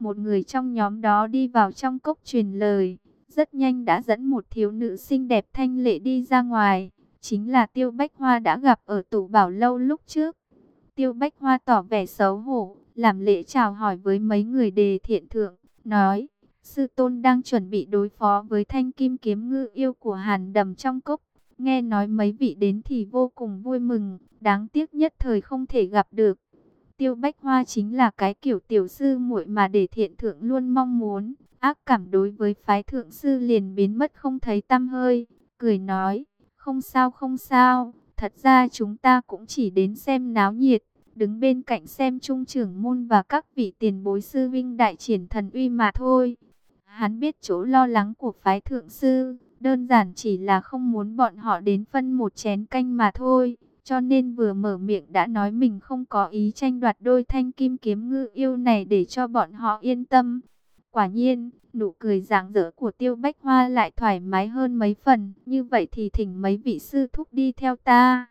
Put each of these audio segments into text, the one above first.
một người trong nhóm đó đi vào trong cốc truyền lời, rất nhanh đã dẫn một thiếu nữ xinh đẹp thanh lệ đi ra ngoài, chính là Tiêu Bách Hoa đã gặp ở tủ bảo lâu lúc trước. Tiêu Bách Hoa tỏ vẻ xấu hổ, làm lễ chào hỏi với mấy người đề thiện thượng, nói, sư tôn đang chuẩn bị đối phó với thanh kim kiếm ngư yêu của hàn đầm trong cốc. Nghe nói mấy vị đến thì vô cùng vui mừng, đáng tiếc nhất thời không thể gặp được. Tiêu Bách Hoa chính là cái kiểu tiểu sư muội mà để thiện thượng luôn mong muốn. Ác cảm đối với phái thượng sư liền biến mất không thấy tăm hơi. Cười nói, không sao không sao, thật ra chúng ta cũng chỉ đến xem náo nhiệt. Đứng bên cạnh xem trung trưởng môn và các vị tiền bối sư vinh đại triển thần uy mà thôi. Hắn biết chỗ lo lắng của phái thượng sư, đơn giản chỉ là không muốn bọn họ đến phân một chén canh mà thôi. Cho nên vừa mở miệng đã nói mình không có ý tranh đoạt đôi thanh kim kiếm ngư yêu này để cho bọn họ yên tâm. Quả nhiên, nụ cười rạng rỡ của Tiêu Bách Hoa lại thoải mái hơn mấy phần. Như vậy thì thỉnh mấy vị sư thúc đi theo ta.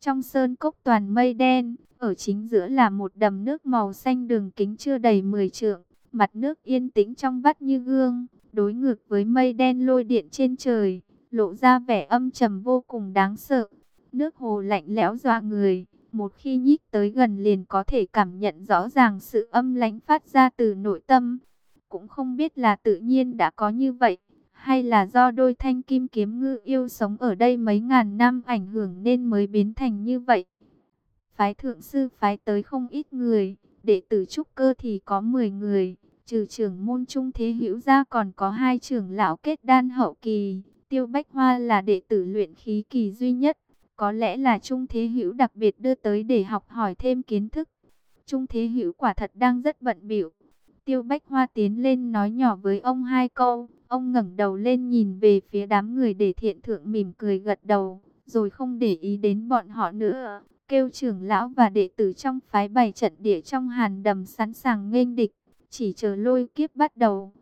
Trong sơn cốc toàn mây đen, ở chính giữa là một đầm nước màu xanh đường kính chưa đầy 10 trượng. Mặt nước yên tĩnh trong vắt như gương, đối ngược với mây đen lôi điện trên trời, lộ ra vẻ âm trầm vô cùng đáng sợ. Nước hồ lạnh lẽo dọa người, một khi nhích tới gần liền có thể cảm nhận rõ ràng sự âm lãnh phát ra từ nội tâm. Cũng không biết là tự nhiên đã có như vậy, hay là do đôi thanh kim kiếm ngư yêu sống ở đây mấy ngàn năm ảnh hưởng nên mới biến thành như vậy. Phái thượng sư phái tới không ít người, đệ tử trúc cơ thì có 10 người, trừ trưởng môn trung thế hữu ra còn có hai trưởng lão kết đan hậu kỳ. Tiêu Bách Hoa là đệ tử luyện khí kỳ duy nhất, có lẽ là Trung Thế Hữu đặc biệt đưa tới để học hỏi thêm kiến thức. Trung Thế Hữu quả thật đang rất bận biểu. Tiêu Bách Hoa tiến lên nói nhỏ với ông hai câu, ông ngẩng đầu lên nhìn về phía đám người để thiện thượng mỉm cười gật đầu, rồi không để ý đến bọn họ nữa, kêu trưởng lão và đệ tử trong phái bày trận địa trong hàn đầm sẵn sàng nghênh địch, chỉ chờ lôi kiếp bắt đầu.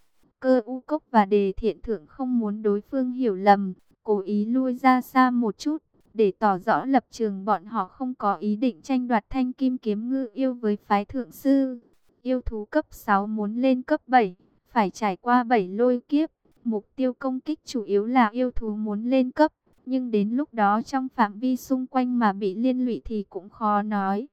Cơ u cốc và đề thiện thượng không muốn đối phương hiểu lầm, cố ý lui ra xa một chút, để tỏ rõ lập trường bọn họ không có ý định tranh đoạt thanh kim kiếm ngư yêu với phái thượng sư. Yêu thú cấp 6 muốn lên cấp 7, phải trải qua 7 lôi kiếp. Mục tiêu công kích chủ yếu là yêu thú muốn lên cấp, nhưng đến lúc đó trong phạm vi xung quanh mà bị liên lụy thì cũng khó nói.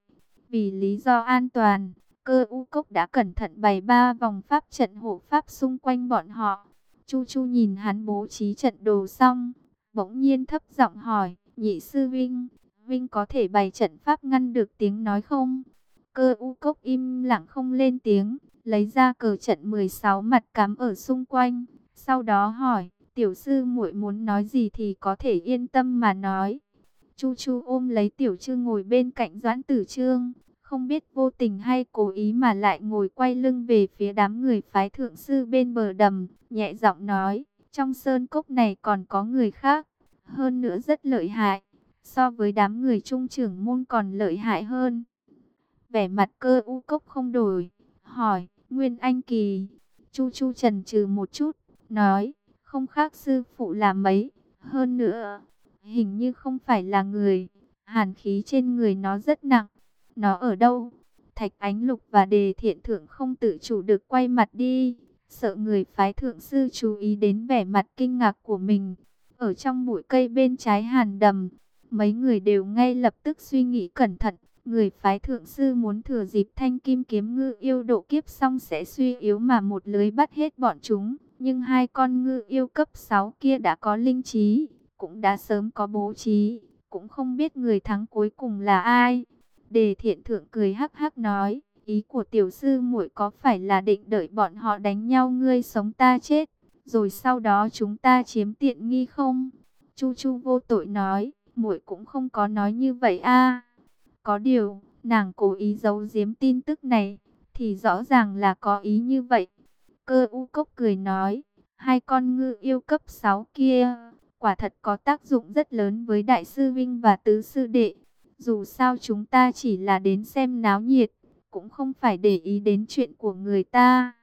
Vì lý do an toàn, cơ u cốc đã cẩn thận bày ba vòng pháp trận hộ pháp xung quanh bọn họ. Chu Chu nhìn hắn bố trí trận đồ xong, bỗng nhiên thấp giọng hỏi, Nhị sư Vinh, Vinh có thể bày trận pháp ngăn được tiếng nói không? Cơ u cốc im lặng không lên tiếng, lấy ra cờ trận 16 mặt cắm ở xung quanh. Sau đó hỏi, tiểu sư muội muốn nói gì thì có thể yên tâm mà nói. Chu Chu ôm lấy tiểu trư ngồi bên cạnh Doãn Tử Trương, không biết vô tình hay cố ý mà lại ngồi quay lưng về phía đám người phái thượng sư bên bờ đầm, nhẹ giọng nói, trong sơn cốc này còn có người khác hơn nữa rất lợi hại, so với đám người trung trưởng môn còn lợi hại hơn. Vẻ mặt cơ u cốc không đổi, hỏi, Nguyên Anh Kỳ, Chu Chu trần trừ một chút, nói, không khác sư phụ là mấy, hơn nữa, hình như không phải là người, hàn khí trên người nó rất nặng, nó ở đâu? Thạch Ánh Lục và Đề Thiện Thượng không tự chủ được quay mặt đi, sợ người phái thượng sư chú ý đến vẻ mặt kinh ngạc của mình, ở trong bụi cây bên trái hàn đầm, mấy người đều ngay lập tức suy nghĩ cẩn thận. Người phái thượng sư muốn thừa dịp thanh kim kiếm ngư yêu độ kiếp xong sẽ suy yếu mà một lưới bắt hết bọn chúng. Nhưng hai con ngư yêu cấp 6 kia đã có linh trí, cũng đã sớm có bố trí, cũng không biết người thắng cuối cùng là ai. Đề thiện thượng cười hắc hắc nói, ý của tiểu sư muội có phải là định đợi bọn họ đánh nhau ngươi sống ta chết rồi sau đó chúng ta chiếm tiện nghi không? Chu Chu vô tội nói, muội cũng không có nói như vậy a. Có điều, nàng cố ý giấu giếm tin tức này, thì rõ ràng là có ý như vậy. Cơ u cốc cười nói, hai con ngư yêu cấp 6 kia, quả thật có tác dụng rất lớn với đại sư Vinh và tứ sư đệ. Dù sao chúng ta chỉ là đến xem náo nhiệt, cũng không phải để ý đến chuyện của người ta.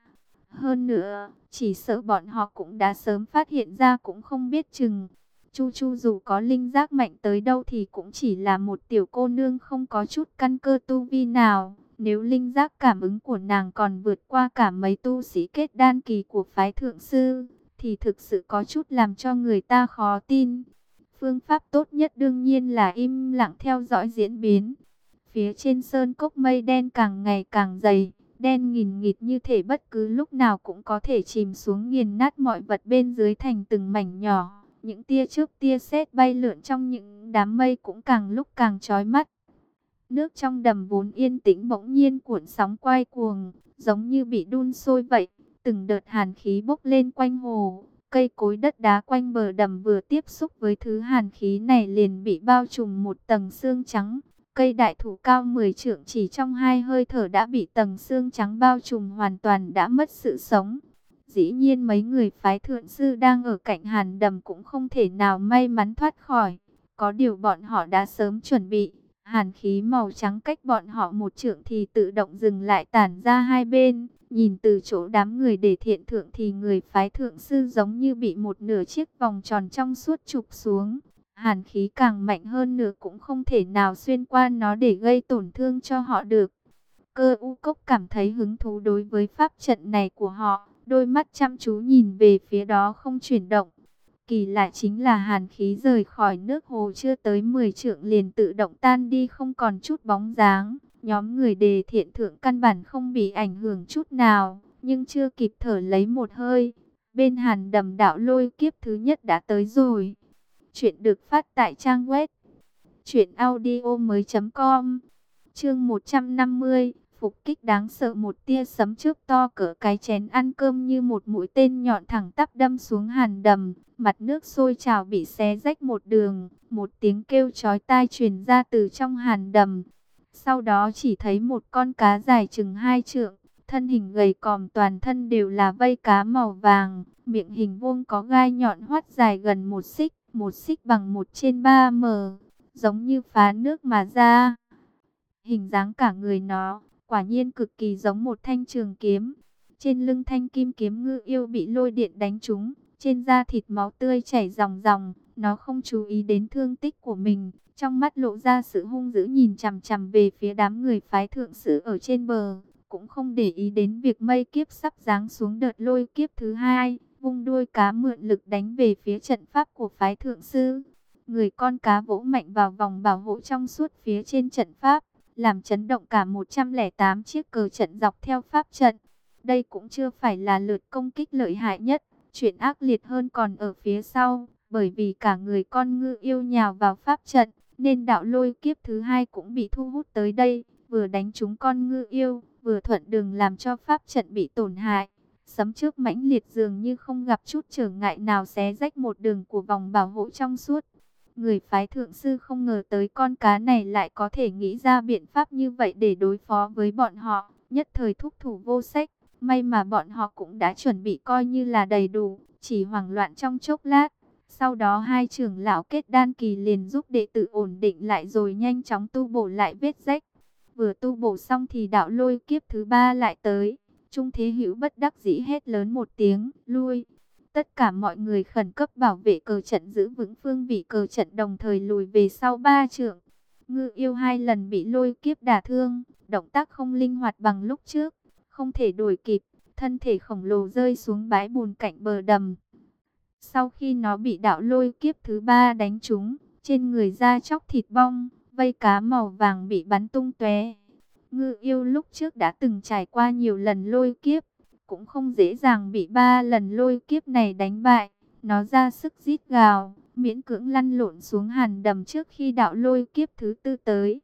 Hơn nữa, chỉ sợ bọn họ cũng đã sớm phát hiện ra cũng không biết chừng. Chu Chu dù có linh giác mạnh tới đâu thì cũng chỉ là một tiểu cô nương không có chút căn cơ tu vi nào. Nếu linh giác cảm ứng của nàng còn vượt qua cả mấy tu sĩ kết đan kỳ của phái thượng sư, thì thực sự có chút làm cho người ta khó tin. Phương pháp tốt nhất đương nhiên là im lặng theo dõi diễn biến. Phía trên sơn cốc mây đen càng ngày càng dày, đen nghìn nghịt như thể bất cứ lúc nào cũng có thể chìm xuống nghiền nát mọi vật bên dưới thành từng mảnh nhỏ. Những tia chớp tia sét bay lượn trong những đám mây cũng càng lúc càng chói mắt. Nước trong đầm vốn yên tĩnh bỗng nhiên cuộn sóng quay cuồng, giống như bị đun sôi vậy. Từng đợt hàn khí bốc lên quanh hồ, cây cối đất đá quanh bờ đầm vừa tiếp xúc với thứ hàn khí này liền bị bao trùm một tầng xương trắng. Cây đại thụ cao 10 trượng chỉ trong hai hơi thở đã bị tầng xương trắng bao trùm hoàn toàn đã mất sự sống. Dĩ nhiên mấy người phái thượng sư đang ở cạnh hàn đầm cũng không thể nào may mắn thoát khỏi. Có điều bọn họ đã sớm chuẩn bị. Hàn khí màu trắng cách bọn họ một trượng thì tự động dừng lại tản ra hai bên. Nhìn từ chỗ đám người để thiện thượng thì người phái thượng sư giống như bị một nửa chiếc vòng tròn trong suốt chụp xuống. Hàn khí càng mạnh hơn nữa cũng không thể nào xuyên qua nó để gây tổn thương cho họ được. Cơ u cốc cảm thấy hứng thú đối với pháp trận này của họ. Đôi mắt chăm chú nhìn về phía đó không chuyển động. Kỳ lạ chính là hàn khí rời khỏi nước hồ chưa tới 10 trượng liền tự động tan đi không còn chút bóng dáng. Nhóm người đề thiện thượng căn bản không bị ảnh hưởng chút nào, nhưng chưa kịp thở lấy một hơi. Bên hàn đầm đạo lôi kiếp thứ nhất đã tới rồi. Chuyện được phát tại trang web audio mới.com Chương 150 Phục kích đáng sợ một tia sấm trước to cỡ cái chén ăn cơm như một mũi tên nhọn thẳng tắp đâm xuống hàn đầm. Mặt nước sôi trào bị xé rách một đường, một tiếng kêu chói tai truyền ra từ trong hàn đầm. Sau đó chỉ thấy một con cá dài chừng hai trượng, thân hình gầy còm toàn thân đều là vây cá màu vàng, miệng hình vuông có gai nhọn hoắt dài gần một xích, một xích bằng một trên ba m, giống như phá nước mà ra. Hình dáng cả người nó, quả nhiên cực kỳ giống một thanh trường kiếm. Trên lưng thanh kim kiếm ngư yêu bị lôi điện đánh trúng, trên da thịt máu tươi chảy ròng ròng, nó không chú ý đến thương tích của mình, trong mắt lộ ra sự hung dữ nhìn chằm chằm về phía đám người phái thượng sử ở trên bờ, cũng không để ý đến việc mây kiếp sắp giáng xuống đợt lôi kiếp thứ hai, vung đuôi cá mượn lực đánh về phía trận pháp của phái thượng sư. Người con cá vỗ mạnh vào vòng bảo hộ trong suốt phía trên trận pháp, làm chấn động cả 108 chiếc cờ trận dọc theo pháp trận. Đây cũng chưa phải là lượt công kích lợi hại nhất, chuyện ác liệt hơn còn ở phía sau, bởi vì cả người con ngư yêu nhào vào pháp trận, nên đạo lôi kiếp thứ hai cũng bị thu hút tới đây, vừa đánh trúng con ngư yêu, vừa thuận đường làm cho pháp trận bị tổn hại. Sấm trước mãnh liệt dường như không gặp chút trở ngại nào xé rách một đường của vòng bảo hộ trong suốt. Người phái thượng sư không ngờ tới con cá này lại có thể nghĩ ra biện pháp như vậy để đối phó với bọn họ, nhất thời thúc thủ vô sách. May mà bọn họ cũng đã chuẩn bị coi như là đầy đủ, chỉ hoảng loạn trong chốc lát. Sau đó hai trưởng lão kết đan kỳ liền giúp đệ tử ổn định lại rồi nhanh chóng tu bổ lại vết rách. Vừa tu bổ xong thì đạo lôi kiếp thứ ba lại tới. Trung Thế Hữu bất đắc dĩ hét lớn một tiếng, lui. Tất cả mọi người khẩn cấp bảo vệ cờ trận giữ vững phương vị cờ trận đồng thời lùi về sau ba trưởng. Ngư yêu hai lần bị lôi kiếp đả thương, động tác không linh hoạt bằng lúc trước, không thể đuổi kịp, thân thể khổng lồ rơi xuống bãi bùn cạnh bờ đầm. Sau khi nó bị đạo lôi kiếp thứ ba đánh trúng, trên người da chóc thịt bong, vây cá màu vàng bị bắn tung tóe. Ngư yêu lúc trước đã từng trải qua nhiều lần lôi kiếp, cũng không dễ dàng bị ba lần lôi kiếp này đánh bại. Nó ra sức rít gào, miễn cưỡng lăn lộn xuống hàn đầm trước khi đạo lôi kiếp thứ tư tới.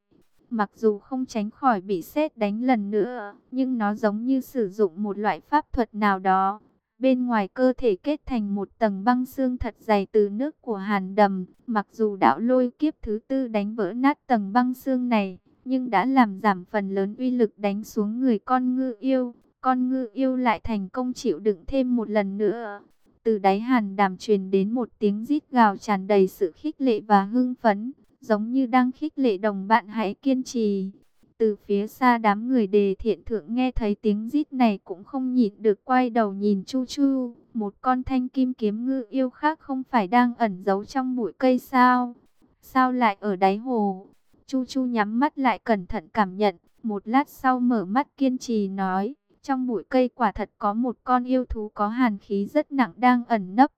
Mặc dù không tránh khỏi bị sét đánh lần nữa, nhưng nó giống như sử dụng một loại pháp thuật nào đó, Bên ngoài cơ thể kết thành một tầng băng xương thật dày từ nước của hàn đầm. Mặc dù đạo lôi kiếp thứ tư đánh vỡ nát tầng băng xương này, nhưng đã làm giảm phần lớn uy lực đánh xuống người con ngư yêu. Con ngư yêu lại thành công chịu đựng thêm một lần nữa. Từ đáy hàn đàm truyền đến một tiếng rít gào tràn đầy sự khích lệ và hưng phấn, giống như đang khích lệ đồng bạn hãy kiên trì. Từ phía xa đám người đề thiện thượng nghe thấy tiếng rít này cũng không nhịn được quay đầu nhìn Chu Chu. Một con thanh kim kiếm ngư yêu khác không phải đang ẩn giấu trong bụi cây sao? Sao lại ở đáy hồ? Chu Chu nhắm mắt lại cẩn thận cảm nhận. Một lát sau mở mắt kiên trì nói, trong bụi cây quả thật có một con yêu thú có hàn khí rất nặng đang ẩn nấp.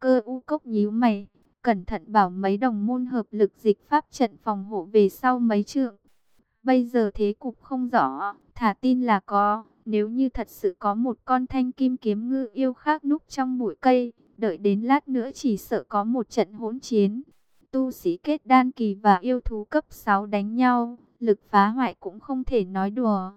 Cơ u cốc nhíu mày, cẩn thận bảo mấy đồng môn hợp lực dịch pháp trận phòng hộ về sau mấy trượng. Bây giờ thế cục không rõ, thả tin là có, nếu như thật sự có một con thanh kim kiếm ngư yêu khác núp trong bụi cây, đợi đến lát nữa chỉ sợ có một trận hỗn chiến. Tu sĩ kết đan kỳ và yêu thú cấp 6 đánh nhau, lực phá hoại cũng không thể nói đùa.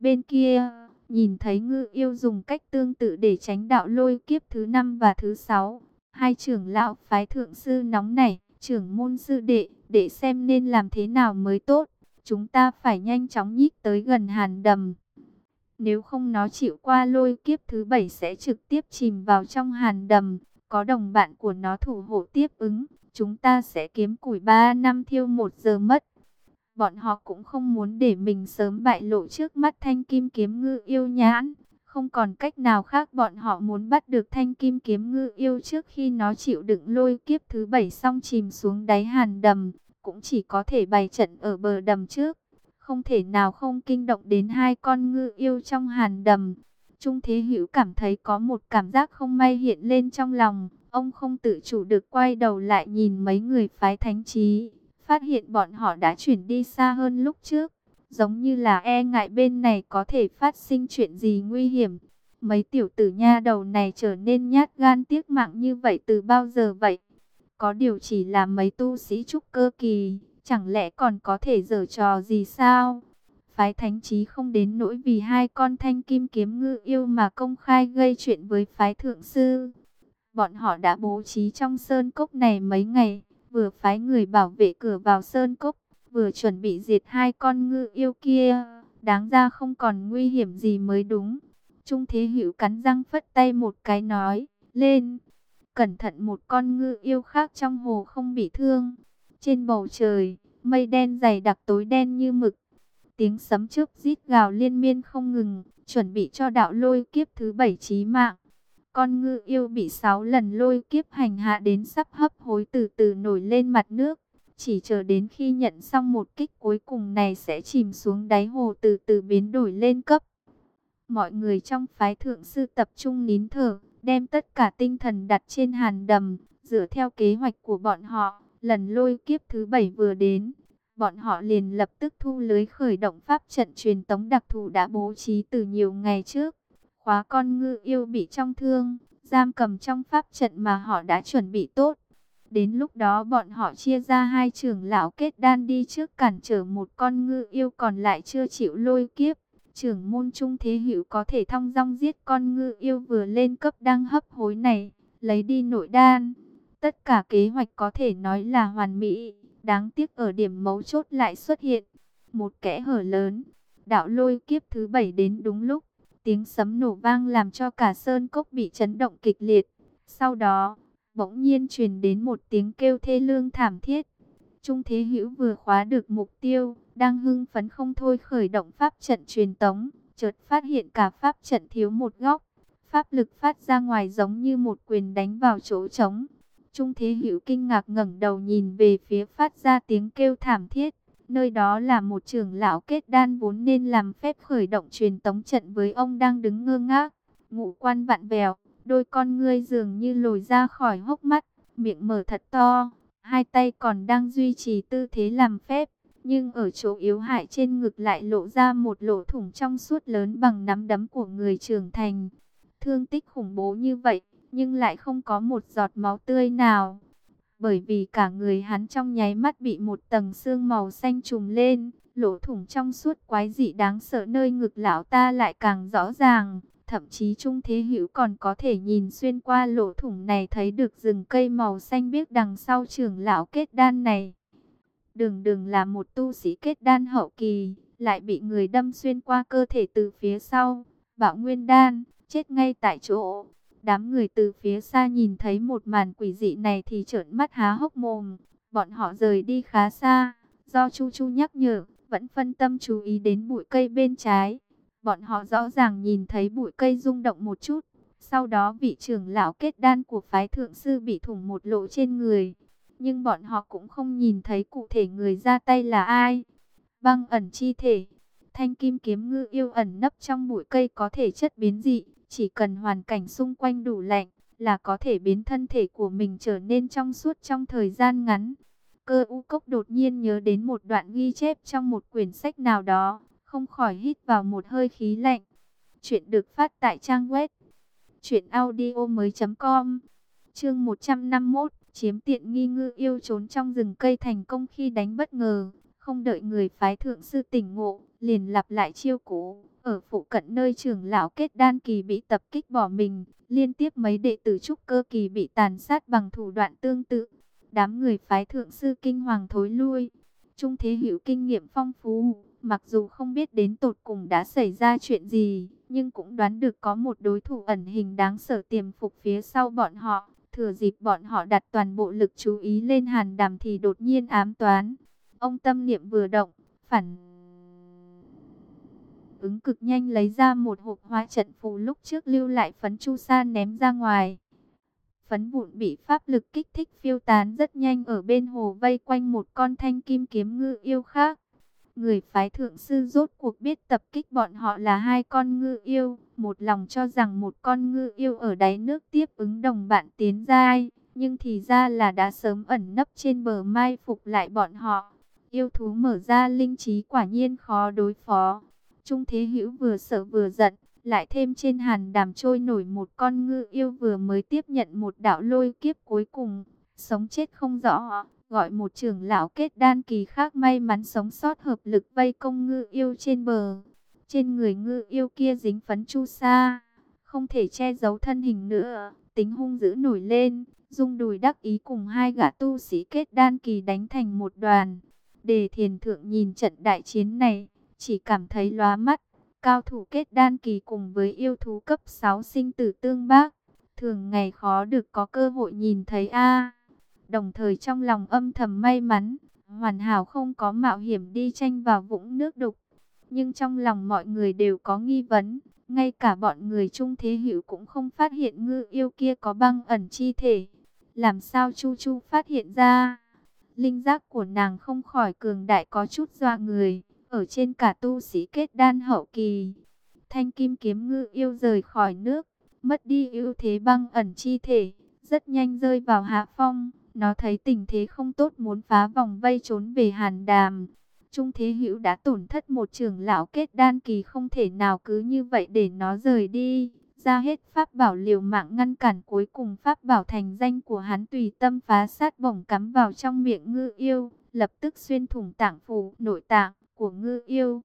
Bên kia, nhìn thấy ngư yêu dùng cách tương tự để tránh đạo lôi kiếp thứ năm và thứ sáu. Hai trưởng lão phái thượng sư nóng này, trưởng môn sư đệ, để xem nên làm thế nào mới tốt. Chúng ta phải nhanh chóng nhích tới gần hàn đầm. Nếu không nó chịu qua lôi kiếp thứ bảy sẽ trực tiếp chìm vào trong hàn đầm. Có đồng bạn của nó thủ hộ tiếp ứng, chúng ta sẽ kiếm củi 3 năm thiêu 1 giờ mất. Bọn họ cũng không muốn để mình sớm bại lộ trước mắt thanh kim kiếm ngư yêu nhãn. Không còn cách nào khác bọn họ muốn bắt được thanh kim kiếm ngư yêu trước khi nó chịu đựng lôi kiếp thứ bảy xong chìm xuống đáy hàn đầm. Cũng chỉ có thể bày trận ở bờ đầm trước. Không thể nào không kinh động đến hai con ngư yêu trong hàn đầm. Trung Thế Hữu cảm thấy có một cảm giác không may hiện lên trong lòng. Ông không tự chủ được quay đầu lại nhìn mấy người phái thánh trí phát hiện bọn họ đã chuyển đi xa hơn lúc trước. Giống như là e ngại bên này có thể phát sinh chuyện gì nguy hiểm. Mấy tiểu tử nha đầu này trở nên nhát gan tiếc mạng như vậy từ bao giờ vậy? Có điều chỉ là mấy tu sĩ trúc cơ kỳ, chẳng lẽ còn có thể giở trò gì sao? Phái thánh trí không đến nỗi vì hai con thanh kim kiếm ngư yêu mà công khai gây chuyện với phái thượng sư. Bọn họ đã bố trí trong sơn cốc này mấy ngày, vừa phái người bảo vệ cửa vào sơn cốc, vừa chuẩn bị diệt hai con ngư yêu kia, đáng ra không còn nguy hiểm gì mới đúng. Trung Thế Hữu cắn răng phất tay một cái nói, lên, cẩn thận một con ngư yêu khác trong hồ không bị thương. Trên bầu trời, mây đen dày đặc tối đen như mực, tiếng sấm chớp rít gào liên miên không ngừng, chuẩn bị cho đạo lôi kiếp thứ bảy chí mạng. Con ngư yêu bị sáu lần lôi kiếp hành hạ đến sắp hấp hối từ từ nổi lên mặt nước. Chỉ chờ đến khi nhận xong một kích cuối cùng này sẽ chìm xuống đáy hồ từ từ biến đổi lên cấp. Mọi người trong phái thượng sư tập trung nín thở, đem tất cả tinh thần đặt trên hàn đầm, dựa theo kế hoạch của bọn họ. Lần lôi kiếp thứ bảy vừa đến, bọn họ liền lập tức thu lưới khởi động pháp trận truyền tống đặc thù đã bố trí từ nhiều ngày trước khóa con ngư yêu bị trong thương, giam cầm trong pháp trận mà họ đã chuẩn bị tốt. Đến lúc đó bọn họ chia ra hai trưởng lão kết đan đi trước cản trở một con ngư yêu còn lại chưa chịu lôi kiếp. Trưởng môn trung thế hữu có thể thong dong giết con ngư yêu vừa lên cấp đang hấp hối này, lấy đi nội đan. Tất cả kế hoạch có thể nói là hoàn mỹ, đáng tiếc ở điểm mấu chốt lại xuất hiện. Một kẽ hở lớn, đạo lôi kiếp thứ bảy đến đúng lúc. Tiếng sấm nổ vang làm cho cả sơn cốc bị chấn động kịch liệt. Sau đó, bỗng nhiên truyền đến một tiếng kêu thê lương thảm thiết. Trung Thế Hữu vừa khóa được mục tiêu, đang hưng phấn không thôi khởi động pháp trận truyền tống, chợt phát hiện cả pháp trận thiếu một góc. Pháp lực phát ra ngoài giống như một quyền đánh vào chỗ trống. Trung Thế Hữu kinh ngạc ngẩng đầu nhìn về phía phát ra tiếng kêu thảm thiết. Nơi đó là một trưởng lão kết đan vốn nên làm phép khởi động truyền tống trận với ông đang đứng ngơ ngác. Ngũ quan vặn vẹo, đôi con ngươi dường như lồi ra khỏi hốc mắt, miệng mở thật to. Hai tay còn đang duy trì tư thế làm phép, nhưng ở chỗ yếu hại trên ngực lại lộ ra một lỗ thủng trong suốt lớn bằng nắm đấm của người trưởng thành. Thương tích khủng bố như vậy, nhưng lại không có một giọt máu tươi nào bởi vì cả người hắn trong nháy mắt bị một tầng xương màu xanh trùm lên, lỗ thủng trong suốt quái dị đáng sợ nơi ngực lão ta lại càng rõ ràng, thậm chí Trung Thế Hữu còn có thể nhìn xuyên qua lỗ thủng này thấy được rừng cây màu xanh biếc đằng sau trường lão kết đan này. Đừng đừng là một tu sĩ kết đan hậu kỳ, lại bị người đâm xuyên qua cơ thể từ phía sau, Bảo Nguyên đan, chết ngay tại chỗ. Đám người từ phía xa nhìn thấy một màn quỷ dị này thì trợn mắt há hốc mồm. Bọn họ rời đi khá xa. Do Chu Chu nhắc nhở, vẫn phân tâm chú ý đến bụi cây bên trái. Bọn họ rõ ràng nhìn thấy bụi cây rung động một chút. Sau đó vị trưởng lão kết đan của phái thượng sư bị thủng một lỗ trên người. Nhưng bọn họ cũng không nhìn thấy cụ thể người ra tay là ai. Băng ẩn chi thể. Thanh kim kiếm ngư yêu ẩn nấp trong bụi cây có thể chất biến dị, chỉ cần hoàn cảnh xung quanh đủ lạnh là có thể biến thân thể của mình trở nên trong suốt trong thời gian ngắn. Cơ u cốc đột nhiên nhớ đến một đoạn ghi chép trong một quyển sách nào đó, không khỏi hít vào một hơi khí lạnh. Chuyện được phát tại trang web chuyểnaudio.com Chương 151, chiếm tiện nghi ngư yêu trốn trong rừng cây thành công khi đánh bất ngờ, không đợi người phái thượng sư tỉnh ngộ, liền lặp lại chiêu cũ. Ở phụ cận nơi trưởng lão kết đan kỳ bị tập kích bỏ mình, liên tiếp mấy đệ tử trúc cơ kỳ bị tàn sát bằng thủ đoạn tương tự. Đám người phái thượng sư kinh hoàng thối lui. Trung Thế Hữu kinh nghiệm phong phú, mặc dù không biết đến tột cùng đã xảy ra chuyện gì, nhưng cũng đoán được có một đối thủ ẩn hình đáng sợ tiềm phục phía sau bọn họ. Thừa dịp bọn họ đặt toàn bộ lực chú ý lên hàn đàm thì đột nhiên ám toán. Ông tâm niệm vừa động, phản ứng cực nhanh lấy ra một hộp hóa trận phù lúc trước lưu lại phấn chu sa ném ra ngoài. Phấn vụn bị pháp lực kích thích phiêu tán rất nhanh ở bên hồ vây quanh một con thanh kim kiếm ngư yêu khác. Người phái thượng sư rốt cuộc biết tập kích bọn họ là hai con ngư yêu, một lòng cho rằng một con ngư yêu ở đáy nước tiếp ứng đồng bạn tiến giai, nhưng thì ra là đã sớm ẩn nấp trên bờ mai phục lại bọn họ. Yêu thú mở ra linh trí quả nhiên khó đối phó. Trung Thế Hữu vừa sợ vừa giận, lại thêm trên hàn đàm trôi nổi một con ngư yêu vừa mới tiếp nhận một đạo lôi kiếp cuối cùng, sống chết không rõ, gọi một trưởng lão kết đan kỳ khác may mắn sống sót hợp lực vây công ngư yêu trên bờ. Trên người ngư yêu kia dính phấn chu sa, không thể che giấu thân hình nữa, tính hung dữ nổi lên, dung đùi đắc ý cùng hai gã tu sĩ kết đan kỳ đánh thành một đoàn. Đề thiền thượng nhìn trận đại chiến này, chỉ cảm thấy lóa mắt. Cao thủ kết đan kỳ cùng với yêu thú cấp 6 sinh tử tương bác, thường ngày khó được có cơ hội nhìn thấy a. Đồng thời trong lòng âm thầm may mắn, hoàn hảo không có mạo hiểm đi tranh vào vũng nước đục. Nhưng trong lòng mọi người đều có nghi vấn, ngay cả bọn người trung thế hữu cũng không phát hiện ngư yêu kia có băng ẩn chi thể. Làm sao Chu Chu phát hiện ra? Linh giác của nàng không khỏi cường đại có chút doa người ở trên cả tu sĩ kết đan hậu kỳ. Thanh kim kiếm ngư yêu rời khỏi nước, mất đi ưu thế băng ẩn chi thể, rất nhanh rơi vào hạ phong. Nó thấy tình thế không tốt muốn phá vòng vây trốn về hàn đàm. Trung Thế Hữu đã tổn thất một trưởng lão kết đan kỳ không thể nào cứ như vậy để nó rời đi. Ra hết pháp bảo liều mạng ngăn cản cuối cùng pháp bảo thành danh của hắn tùy tâm phá sát bổng cắm vào trong miệng ngư yêu, lập tức xuyên thủng tạng phủ nội tạng của ngư yêu.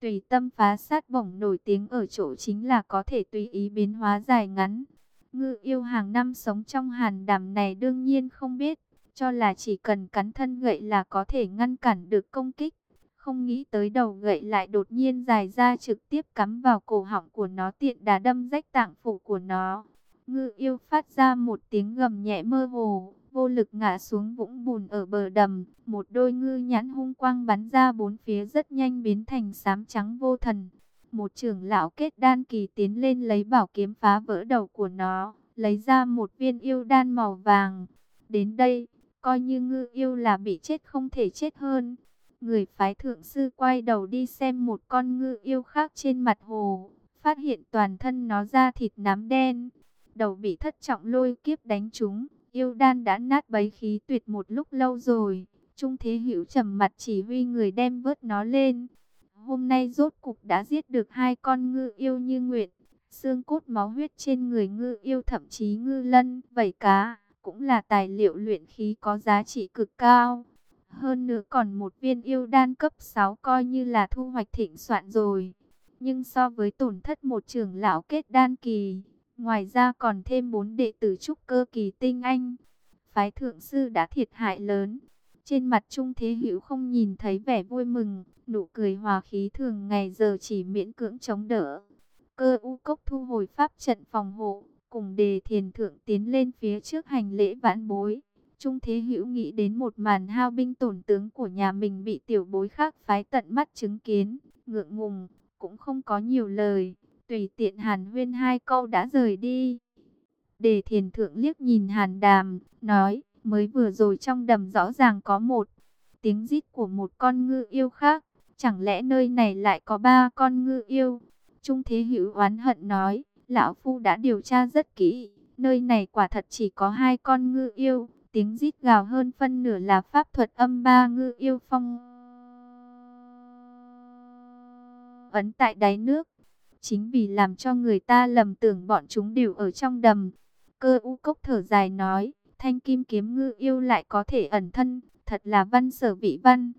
Tùy tâm phá sát bổng nổi tiếng ở chỗ chính là có thể tùy ý biến hóa dài ngắn. Ngư yêu hàng năm sống trong hàn đàm này đương nhiên không biết, cho là chỉ cần cắn thân gậy là có thể ngăn cản được công kích. Không nghĩ tới đầu gậy lại đột nhiên dài ra trực tiếp cắm vào cổ họng của nó tiện đá đâm rách tạng phủ của nó. Ngư yêu phát ra một tiếng gầm nhẹ mơ hồ, vô lực ngã xuống vũng bùn ở bờ đầm. Một đôi ngư nhãn hung quang bắn ra bốn phía rất nhanh biến thành xám trắng vô thần. Một trưởng lão kết đan kỳ tiến lên lấy bảo kiếm phá vỡ đầu của nó, lấy ra một viên yêu đan màu vàng. Đến đây, coi như ngư yêu là bị chết không thể chết hơn. Người phái thượng sư quay đầu đi xem một con ngư yêu khác trên mặt hồ, phát hiện toàn thân nó da thịt nám đen, đầu bị thất trọng lôi kiếp đánh trúng, Yêu đan đã nát bấy khí tuyệt một lúc lâu rồi. Trung Thế Hữu trầm mặt chỉ huy người đem vớt nó lên. Hôm nay rốt cục đã giết được hai con ngư yêu như nguyện. Xương cốt máu huyết trên người ngư yêu thậm chí ngư lân, vảy cá, cũng là tài liệu luyện khí có giá trị cực cao. Hơn nữa còn một viên yêu đan cấp 6 coi như là thu hoạch thịnh soạn rồi. Nhưng so với tổn thất một trưởng lão kết đan kỳ, Ngoài ra còn thêm bốn đệ tử trúc cơ kỳ tinh anh. Phái thượng sư đã thiệt hại lớn. Trên mặt Trung Thế Hữu không nhìn thấy vẻ vui mừng, nụ cười hòa khí thường ngày giờ chỉ miễn cưỡng chống đỡ. Cơ u cốc thu hồi pháp trận phòng hộ, cùng đề thiền thượng tiến lên phía trước hành lễ vãn bối. Trung Thế Hữu nghĩ đến một màn hao binh tổn tướng của nhà mình bị tiểu bối khác phái tận mắt chứng kiến, ngượng ngùng, cũng không có nhiều lời tùy tiện hàn huyên hai câu đã rời đi. Đề thiền thượng liếc nhìn hàn đàm, nói, mới vừa rồi trong đầm rõ ràng có một tiếng rít của một con ngư yêu khác. Chẳng lẽ nơi này lại có ba con ngư yêu? Trung Thế Hữu oán hận nói, lão phu đã điều tra rất kỹ, nơi này quả thật chỉ có hai con ngư yêu, tiếng rít gào hơn phân nửa là pháp thuật âm ba ngư yêu phong. Ấn tại đáy nước, chính vì làm cho người ta lầm tưởng bọn chúng đều ở trong đầm. Cơ u cốc thở dài nói, thanh kim kiếm ngư yêu lại có thể ẩn thân, thật là văn sở vị văn.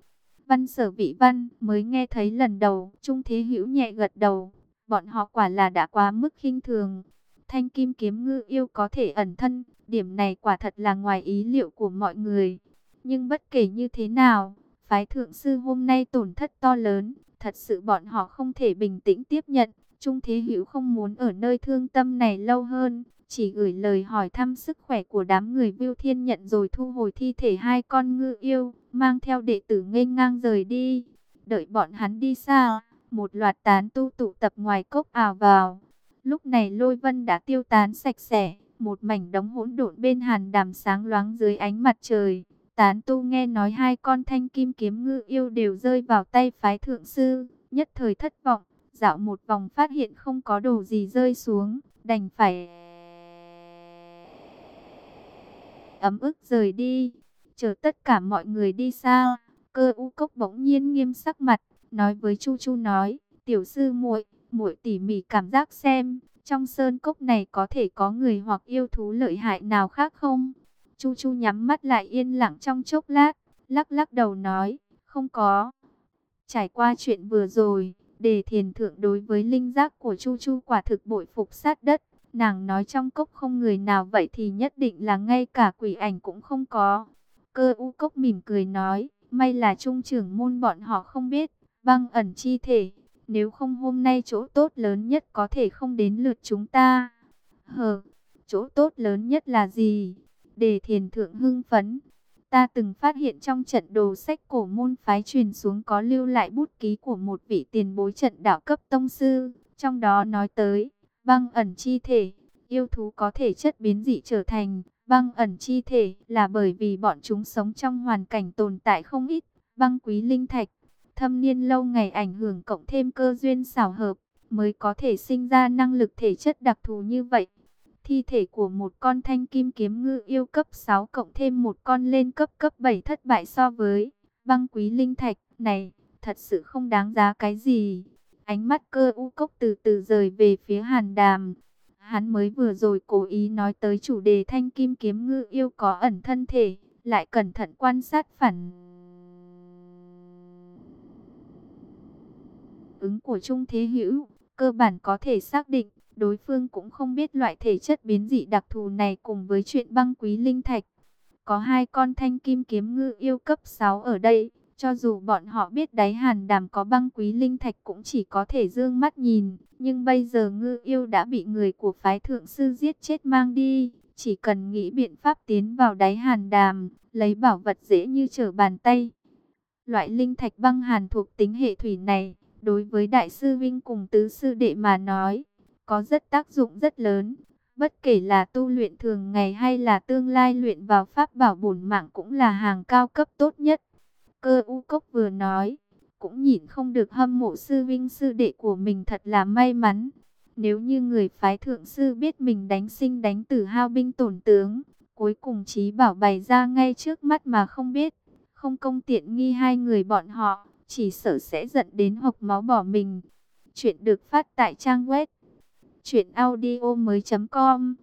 Văn sở vị văn mới nghe thấy lần đầu, Trung Thế Hữu nhẹ gật đầu, bọn họ quả là đã quá mức khinh thường. Thanh kim kiếm ngư yêu có thể ẩn thân, điểm này quả thật là ngoài ý liệu của mọi người. Nhưng bất kể như thế nào, phái thượng sư hôm nay tổn thất to lớn, thật sự bọn họ không thể bình tĩnh tiếp nhận. Trung Thế Hữu không muốn ở nơi thương tâm này lâu hơn, chỉ gửi lời hỏi thăm sức khỏe của đám người Viu Thiên nhận rồi thu hồi thi thể hai con ngư yêu, mang theo đệ tử nghênh ngang rời đi. Đợi bọn hắn đi xa, một loạt tán tu tụ tập ngoài cốc ảo vào. Lúc này lôi vân đã tiêu tán sạch sẽ, một mảnh đống hỗn độn bên hàn đàm sáng loáng dưới ánh mặt trời. Tán tu nghe nói hai con thanh kim kiếm ngư yêu đều rơi vào tay phái thượng sư, nhất thời thất vọng, dạo một vòng phát hiện không có đồ gì rơi xuống, đành phải ấm ức rời đi. Chờ tất cả mọi người đi xa, cơ u cốc bỗng nhiên nghiêm sắc mặt, nói với Chu Chu nói, tiểu sư muội, muội tỉ mỉ cảm giác xem, trong sơn cốc này có thể có người hoặc yêu thú lợi hại nào khác không? Chu Chu nhắm mắt lại yên lặng trong chốc lát, lắc lắc đầu nói, không có. Trải qua chuyện vừa rồi, đề thiền thượng đối với linh giác của Chu Chu quả thực bội phục sát đất. Nàng nói trong cốc không người nào vậy thì nhất định là ngay cả quỷ ảnh cũng không có. Cơ u cốc mỉm cười nói, may là trung trưởng môn bọn họ không biết, băng ẩn chi thể. Nếu không hôm nay chỗ tốt lớn nhất có thể không đến lượt chúng ta. Hờ, chỗ tốt lớn nhất là gì? Đề thiền thượng hưng phấn. Ta từng phát hiện trong trận đồ sách cổ môn phái truyền xuống có lưu lại bút ký của một vị tiền bối trận đạo cấp tông sư. Trong đó nói tới, băng ẩn chi thể, yêu thú có thể chất biến dị trở thành băng ẩn chi thể là bởi vì bọn chúng sống trong hoàn cảnh tồn tại không ít, băng quý linh thạch, thâm niên lâu ngày ảnh hưởng cộng thêm cơ duyên xảo hợp, mới có thể sinh ra năng lực thể chất đặc thù như vậy. Thi thể của một con thanh kim kiếm ngư yêu cấp 6 cộng thêm một con lên cấp cấp 7 thất bại so với băng quý linh thạch này, thật sự không đáng giá cái gì. Ánh mắt cơ u cốc từ từ rời về phía hàn đàm. Hắn mới vừa rồi cố ý nói tới chủ đề thanh kim kiếm ngư yêu có ẩn thân thể, lại cẩn thận quan sát phản ứng của Trung Thế Hữu, cơ bản có thể xác định, đối phương cũng không biết loại thể chất biến dị đặc thù này cùng với chuyện băng quý linh thạch. Có hai con thanh kim kiếm ngư yêu cấp 6 ở đây, cho dù bọn họ biết đáy hàn đàm có băng quý linh thạch cũng chỉ có thể dương mắt nhìn. Nhưng bây giờ ngư yêu đã bị người của phái thượng sư giết chết mang đi. Chỉ cần nghĩ biện pháp tiến vào đáy hàn đàm, lấy bảo vật dễ như trở bàn tay. Loại linh thạch băng hàn thuộc tính hệ thủy này, đối với đại sư Vinh cùng tứ sư đệ mà nói, có rất tác dụng rất lớn. Bất kể là tu luyện thường ngày hay là tương lai luyện vào pháp bảo bổn mạng cũng là hàng cao cấp tốt nhất. Cơ u cốc vừa nói, cũng nhìn không được hâm mộ sư vinh sư đệ của mình thật là may mắn. Nếu như người phái thượng sư biết mình đánh sinh đánh tử hao binh tổn tướng, cuối cùng trí bảo bày ra ngay trước mắt mà không biết, không công tiện nghi hai người bọn họ, chỉ sợ sẽ giận đến hộc máu bỏ mình. Chuyện được phát tại trang web truyệnaudiomoi.com.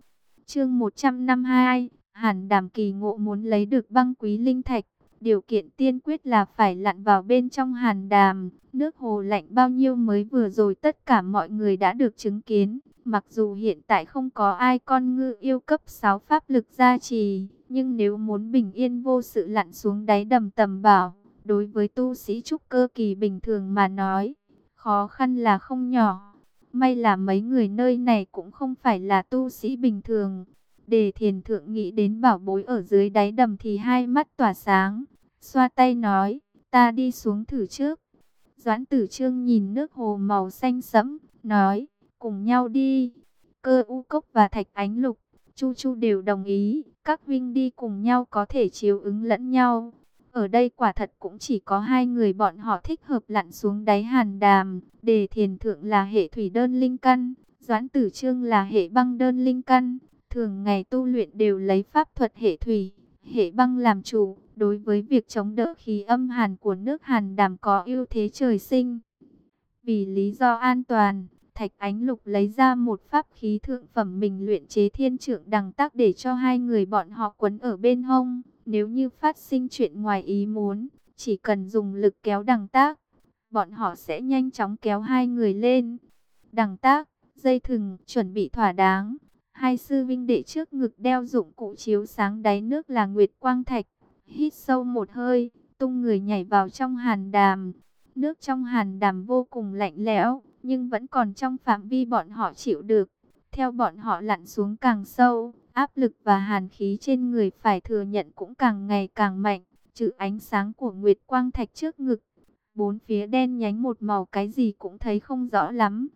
Chương 152, Hàn Đàm Kỳ Ngộ muốn lấy được băng quý linh thạch. Điều kiện tiên quyết là phải lặn vào bên trong hàn đàm. Nước hồ lạnh bao nhiêu mới vừa rồi tất cả mọi người đã được chứng kiến. Mặc dù hiện tại không có ai con ngư yêu cấp 6 pháp lực gia trì. Nhưng nếu muốn bình yên vô sự lặn xuống đáy đầm tầm bảo. Đối với tu sĩ trúc cơ kỳ bình thường mà nói. Khó khăn là không nhỏ. May là mấy người nơi này cũng không phải là tu sĩ bình thường. Đề thiền thượng nghĩ đến bảo bối ở dưới đáy đầm thì hai mắt tỏa sáng. Xoa tay nói, ta đi xuống thử trước. Doãn tử trương nhìn nước hồ màu xanh sẫm, nói, cùng nhau đi. Cơ u cốc và thạch ánh lục, chu chu đều đồng ý, các huynh đi cùng nhau có thể chiếu ứng lẫn nhau. Ở đây quả thật cũng chỉ có hai người bọn họ thích hợp lặn xuống đáy hàn đàm. Đề thiền thượng là hệ thủy đơn linh căn, doãn tử trương là hệ băng đơn linh căn. Thường ngày tu luyện đều lấy pháp thuật hệ thủy, hệ băng làm chủ. Đối với việc chống đỡ khí âm hàn của nước hàn đàm có ưu thế trời sinh. Vì lý do an toàn, Thạch Ánh Lục lấy ra một pháp khí thượng phẩm mình luyện chế thiên trượng đằng tác để cho hai người bọn họ quấn ở bên hông. Nếu như phát sinh chuyện ngoài ý muốn, chỉ cần dùng lực kéo đằng tác, bọn họ sẽ nhanh chóng kéo hai người lên. Đằng tác, dây thừng, chuẩn bị thỏa đáng. Hai sư vinh đệ trước ngực đeo dụng cụ chiếu sáng đáy nước là Nguyệt Quang Thạch. Hít sâu một hơi, tung người nhảy vào trong hàn đàm. Nước trong hàn đàm vô cùng lạnh lẽo, nhưng vẫn còn trong phạm vi bọn họ chịu được. Theo bọn họ lặn xuống càng sâu, áp lực và hàn khí trên người phải thừa nhận cũng càng ngày càng mạnh, trừ ánh sáng của Nguyệt Quang Thạch trước ngực. Bốn phía đen nhánh một màu cái gì cũng thấy không rõ lắm.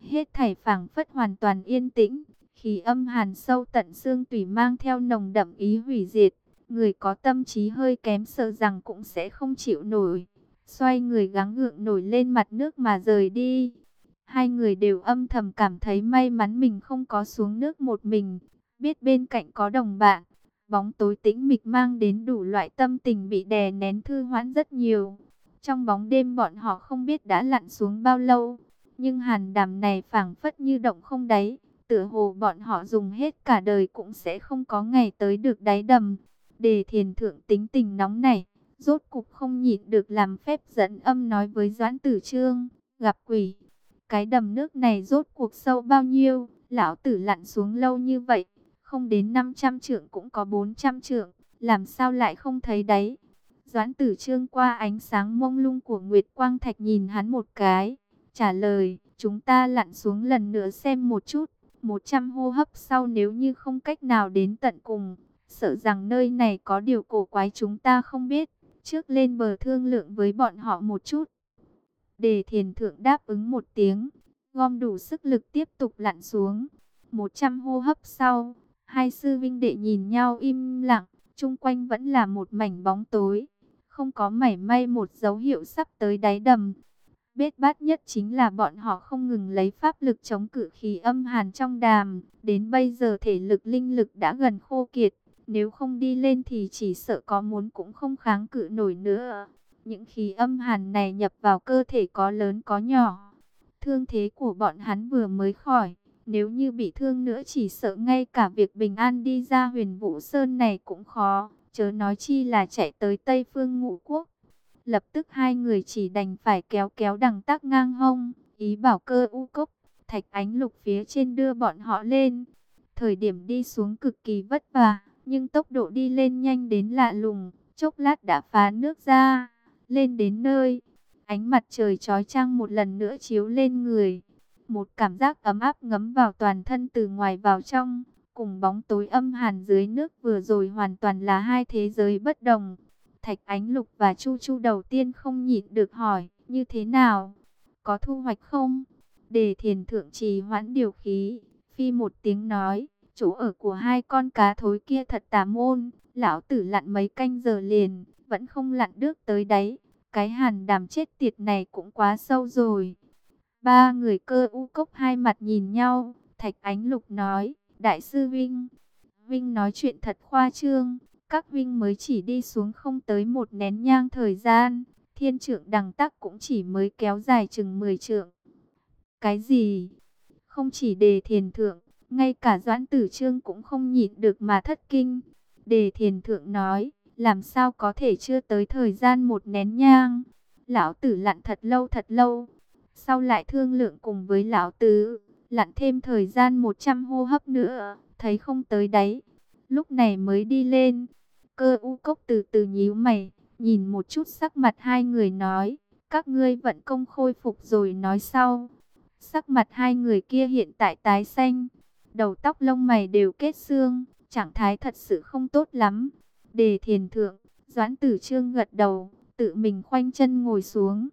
Hết thảy phảng phất hoàn toàn yên tĩnh, khí âm hàn sâu tận xương tủy mang theo nồng đậm ý hủy diệt. Người có tâm trí hơi kém sợ rằng cũng sẽ không chịu nổi. Xoay người gắng gượng nổi lên mặt nước mà rời đi. Hai người đều âm thầm cảm thấy may mắn mình không có xuống nước một mình. Biết bên cạnh có đồng bạn. Bóng tối tĩnh mịch mang đến đủ loại tâm tình bị đè nén thư hoãn rất nhiều. Trong bóng đêm bọn họ không biết đã lặn xuống bao lâu. Nhưng hàn đàm này phảng phất như động không đáy. Tựa hồ bọn họ dùng hết cả đời cũng sẽ không có ngày tới được đáy đầm. Đề thiền thượng tính tình nóng này, rốt cục không nhịn được làm phép dẫn âm nói với Doãn Tử Trương, gặp quỷ. Cái đầm nước này rốt cuộc sâu bao nhiêu, lão tử lặn xuống lâu như vậy, không đến 500 trượng cũng có 400 trượng, làm sao lại không thấy đấy. Doãn Tử Trương qua ánh sáng mông lung của Nguyệt Quang Thạch nhìn hắn một cái, trả lời, chúng ta lặn xuống lần nữa xem một chút, 100 hô hấp sau nếu như không cách nào đến tận cùng, sợ rằng nơi này có điều cổ quái chúng ta không biết, trước lên bờ thương lượng với bọn họ một chút. Đề thiền thượng đáp ứng một tiếng, gom đủ sức lực tiếp tục lặn xuống. 100 hô hấp sau, hai sư vinh đệ nhìn nhau im lặng, chung quanh vẫn là một mảnh bóng tối. Không có mảy may một dấu hiệu sắp tới đáy đầm. Bết bát nhất chính là bọn họ không ngừng lấy pháp lực chống cự khí âm hàn trong đàm. Đến bây giờ thể lực linh lực đã gần khô kiệt. Nếu không đi lên thì chỉ sợ có muốn cũng không kháng cự nổi nữa. Những khí âm hàn này nhập vào cơ thể có lớn có nhỏ. Thương thế của bọn hắn vừa mới khỏi. Nếu như bị thương nữa chỉ sợ ngay cả việc bình an đi ra huyền vũ sơn này cũng khó. Chớ nói chi là chạy tới Tây Phương ngũ quốc. Lập tức hai người chỉ đành phải kéo kéo đằng tác ngang hông. Ý bảo cơ u cốc, thạch ánh lục phía trên đưa bọn họ lên. Thời điểm đi xuống cực kỳ vất vả, nhưng tốc độ đi lên nhanh đến lạ lùng. Chốc lát đã phá nước ra, lên đến nơi. Ánh mặt trời trói trăng một lần nữa chiếu lên người. Một cảm giác ấm áp ngấm vào toàn thân từ ngoài vào trong. Cùng bóng tối âm hàn dưới nước vừa rồi hoàn toàn là hai thế giới bất đồng. Thạch Ánh Lục và Chu Chu đầu tiên không nhịn được hỏi, như thế nào? Có thu hoạch không? Để thiền thượng trì hoãn điều khí, phi một tiếng nói, chỗ ở của hai con cá thối kia thật tà môn, lão tử lặn mấy canh giờ liền, vẫn không lặn được tới đấy. Cái hàn đàm chết tiệt này cũng quá sâu rồi. Ba người cơ u cốc hai mặt nhìn nhau, Thạch Ánh Lục nói, Đại sư Vinh. Vinh nói chuyện thật khoa trương, các Vinh mới chỉ đi xuống không tới một nén nhang thời gian, thiên trượng đằng tắc cũng chỉ mới kéo dài chừng 10 trượng. Cái gì? Không chỉ đề thiền thượng, ngay cả doãn tử trương cũng không nhịn được mà thất kinh. Đề thiền thượng nói, làm sao có thể chưa tới thời gian một nén nhang. Lão tử lặn thật lâu thật lâu, sau lại thương lượng cùng với lão tứ, lặn thêm thời gian 100 hô hấp nữa, thấy không tới đấy. Lúc này mới đi lên, cơ u cốc từ từ nhíu mày, nhìn một chút sắc mặt hai người nói, các ngươi vận công khôi phục rồi nói sau. Sắc mặt hai người kia hiện tại tái xanh, đầu tóc lông mày đều kết xương, trạng thái thật sự không tốt lắm. Đề thiền thượng, doãn tử trương gật đầu, tự mình khoanh chân ngồi xuống.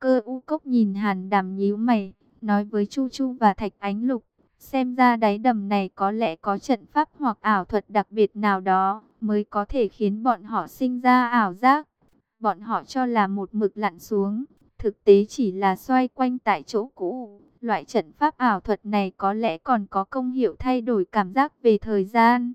Cơ u cốc nhìn hàn đàm nhíu mày, nói với Chu Chu và Thạch Ánh Lục, xem ra đáy đầm này có lẽ có trận pháp hoặc ảo thuật đặc biệt nào đó, mới có thể khiến bọn họ sinh ra ảo giác. Bọn họ cho là một mực lặn xuống, thực tế chỉ là xoay quanh tại chỗ cũ. Loại trận pháp ảo thuật này có lẽ còn có công hiệu thay đổi cảm giác về thời gian,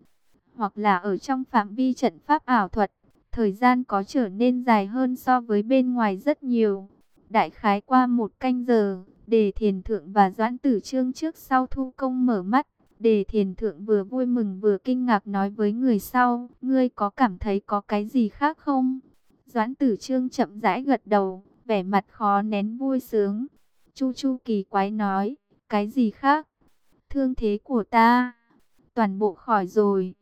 hoặc là ở trong phạm vi trận pháp ảo thuật, thời gian có trở nên dài hơn so với bên ngoài rất nhiều. Đại khái qua một canh giờ, Đề Thiền Thượng và Doãn Tử Trương trước sau thu công mở mắt. Đề Thiền Thượng vừa vui mừng vừa kinh ngạc nói với người sau, ngươi có cảm thấy có cái gì khác không? Doãn Tử Trương chậm rãi gật đầu, vẻ mặt khó nén vui sướng. Chu Chu kỳ quái nói, cái gì khác? Thương thế của ta, toàn bộ khỏi rồi.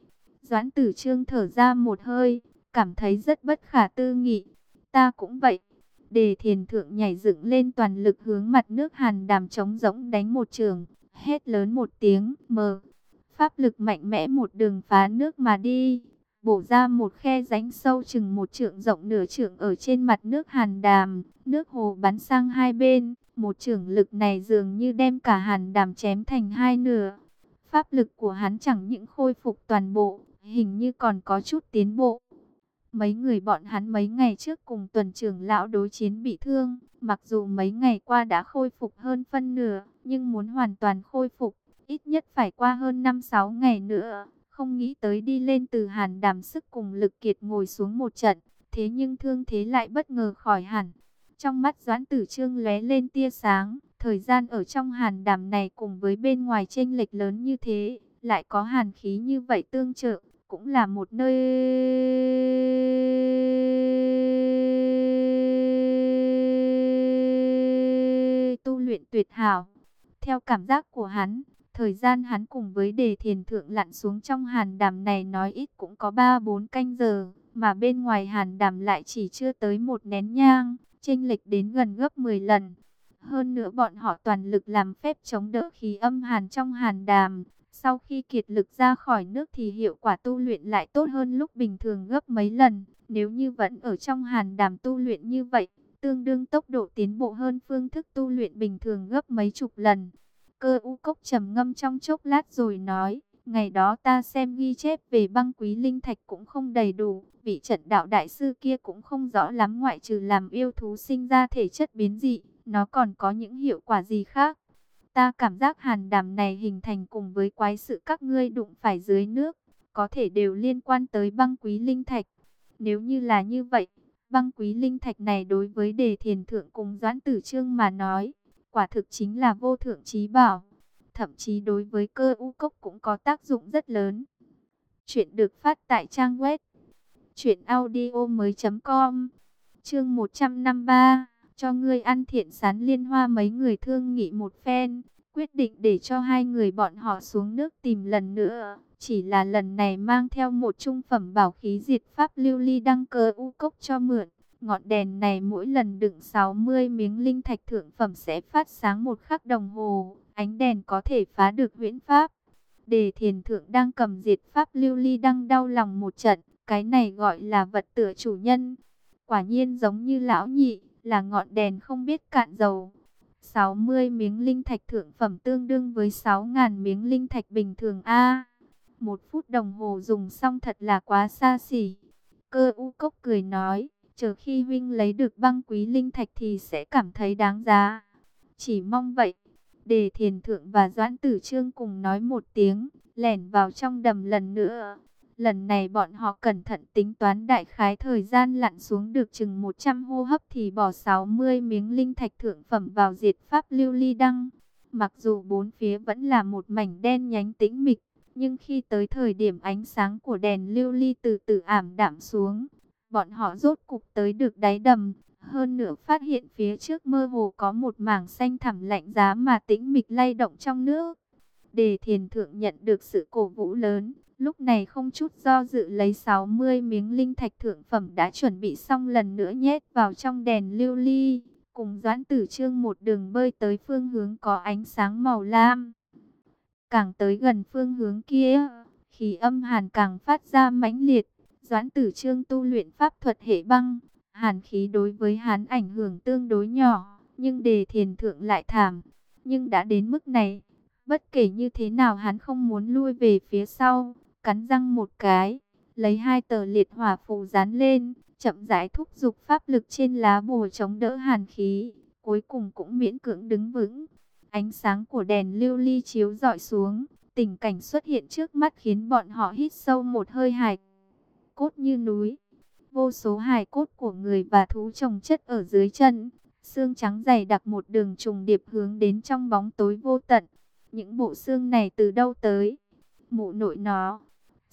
Doãn Tử Trương thở ra một hơi, cảm thấy rất bất khả tư nghị. Ta cũng vậy. Đề thiền thượng nhảy dựng lên toàn lực hướng mặt nước hàn đàm trống rỗng đánh một trường, hét lớn một tiếng, mờ. Pháp lực mạnh mẽ một đường phá nước mà đi, bổ ra một khe rãnh sâu chừng một trượng rộng nửa trượng ở trên mặt nước hàn đàm, nước hồ bắn sang hai bên, một trường lực này dường như đem cả hàn đàm chém thành hai nửa. Pháp lực của hắn chẳng những khôi phục toàn bộ, hình như còn có chút tiến bộ. Mấy người bọn hắn mấy ngày trước cùng tuần trưởng lão đối chiến bị thương, mặc dù mấy ngày qua đã khôi phục hơn phân nửa, nhưng muốn hoàn toàn khôi phục, ít nhất phải qua hơn 5-6 ngày nữa. Không nghĩ tới đi lên từ hàn đàm sức cùng lực kiệt ngồi xuống một trận, thế nhưng thương thế lại bất ngờ khỏi hẳn. Trong mắt Doãn Tử Trương lóe lên tia sáng, thời gian ở trong hàn đàm này cùng với bên ngoài chênh lệch lớn như thế, lại có hàn khí như vậy tương trợ, cũng là một nơi tu luyện tuyệt hảo. Theo cảm giác của hắn, thời gian hắn cùng với đề thiền thượng lặn xuống trong hàn đàm này nói ít cũng có 3-4 canh giờ, mà bên ngoài hàn đàm lại chỉ chưa tới một nén nhang, chênh lệch đến gần gấp 10 lần. Hơn nữa bọn họ toàn lực làm phép chống đỡ khí âm hàn trong hàn đàm, sau khi kiệt lực ra khỏi nước thì hiệu quả tu luyện lại tốt hơn lúc bình thường gấp mấy lần. Nếu như vẫn ở trong hàn đàm tu luyện như vậy, tương đương tốc độ tiến bộ hơn phương thức tu luyện bình thường gấp mấy chục lần. Cơ u cốc trầm ngâm trong chốc lát rồi nói, ngày đó ta xem ghi chép về băng quý linh thạch cũng không đầy đủ, vị trận đạo đại sư kia cũng không rõ lắm ngoại trừ làm yêu thú sinh ra thể chất biến dị, nó còn có những hiệu quả gì khác. Ta cảm giác hàn đàm này hình thành cùng với quái sự các ngươi đụng phải dưới nước, có thể đều liên quan tới băng quý linh thạch. Nếu như là như vậy, băng quý linh thạch này đối với đề thiền thượng cùng doãn tử trương mà nói, quả thực chính là vô thượng trí bảo. Thậm chí đối với cơ u cốc cũng có tác dụng rất lớn. Chuyện được phát tại trang web audio mới.com Chương 153 cho ngươi ăn thiện sán liên hoa mấy người thương nghị một phen, quyết định để cho hai người bọn họ xuống nước tìm lần nữa. Chỉ là lần này mang theo một trung phẩm bảo khí diệt pháp lưu ly đăng cơ u cốc cho mượn. Ngọn đèn này mỗi lần đựng 60 miếng linh thạch thượng phẩm sẽ phát sáng một khắc đồng hồ. Ánh đèn có thể phá được huyễn pháp. Đề thiền thượng đang cầm diệt pháp lưu ly đăng đau lòng một trận. Cái này gọi là vật tựa chủ nhân. Quả nhiên giống như lão nhị là ngọn đèn không biết cạn dầu. 60 miếng linh thạch thượng phẩm tương đương với 6.000 miếng linh thạch bình thường A. một phút đồng hồ dùng xong thật là quá xa xỉ. Cơ u cốc cười nói, chờ khi huynh lấy được băng quý linh thạch thì sẽ cảm thấy đáng giá. Chỉ mong vậy. Để thiền thượng và doãn tử trương cùng nói một tiếng, lẻn vào trong đầm lần nữa. Lần này bọn họ cẩn thận tính toán đại khái thời gian lặn xuống được chừng 100 hô hấp thì bỏ 60 miếng linh thạch thượng phẩm vào diệt pháp lưu ly đăng. Mặc dù bốn phía vẫn là một mảnh đen nhánh tĩnh mịch, nhưng khi tới thời điểm ánh sáng của đèn lưu ly từ từ ảm đạm xuống, bọn họ rốt cục tới được đáy đầm. Hơn nữa phát hiện phía trước mơ hồ có một mảng xanh thẳm lạnh giá mà tĩnh mịch lay động trong nước. Đề thiền thượng nhận được sự cổ vũ lớn, Lúc này không chút do dự lấy 60 miếng linh thạch thượng phẩm đã chuẩn bị xong lần nữa nhét vào trong đèn lưu ly. Cùng doãn tử trương một đường bơi tới phương hướng có ánh sáng màu lam. Càng tới gần phương hướng kia, khí âm hàn càng phát ra mãnh liệt. Doãn tử trương tu luyện pháp thuật hệ băng. Hàn khí đối với hắn ảnh hưởng tương đối nhỏ, nhưng đề thiền thượng lại thảm. Nhưng đã đến mức này, bất kể như thế nào hắn không muốn lui về phía sau cắn răng một cái, lấy hai tờ liệt hỏa phù dán lên, chậm rãi thúc giục pháp lực trên lá bùa chống đỡ hàn khí, cuối cùng cũng miễn cưỡng đứng vững. Ánh sáng của đèn lưu ly chiếu dọi xuống, tình cảnh xuất hiện trước mắt khiến bọn họ hít sâu một hơi hài cốt như núi. Vô số hài cốt của người và thú trồng chất ở dưới chân, xương trắng dày đặc một đường trùng điệp hướng đến trong bóng tối vô tận. Những bộ xương này từ đâu tới? Mụ nội nó,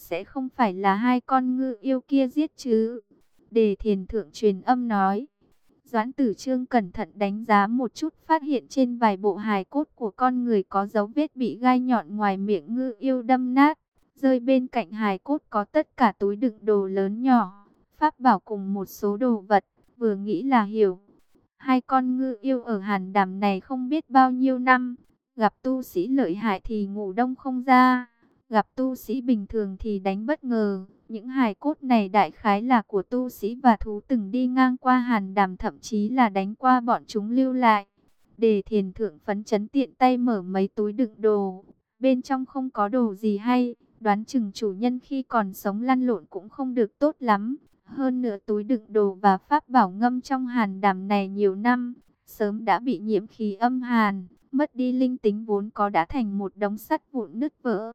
sẽ không phải là hai con ngư yêu kia giết chứ? Đề thiền thượng truyền âm nói. Doãn tử trương cẩn thận đánh giá một chút phát hiện trên vài bộ hài cốt của con người có dấu vết bị gai nhọn ngoài miệng ngư yêu đâm nát. Rơi bên cạnh hài cốt có tất cả túi đựng đồ lớn nhỏ, pháp bảo cùng một số đồ vật, vừa nghĩ là hiểu. Hai con ngư yêu ở hàn đàm này không biết bao nhiêu năm, gặp tu sĩ lợi hại thì ngủ đông không ra, gặp tu sĩ bình thường thì đánh bất ngờ. Những hài cốt này đại khái là của tu sĩ và thú từng đi ngang qua hàn đàm thậm chí là đánh qua bọn chúng lưu lại. Đề thiền thượng phấn chấn tiện tay mở mấy túi đựng đồ, bên trong không có đồ gì hay, đoán chừng chủ nhân khi còn sống lăn lộn cũng không được tốt lắm. Hơn nữa túi đựng đồ và pháp bảo ngâm trong hàn đàm này nhiều năm, sớm đã bị nhiễm khí âm hàn, mất đi linh tính vốn có đã thành một đống sắt vụn nứt vỡ.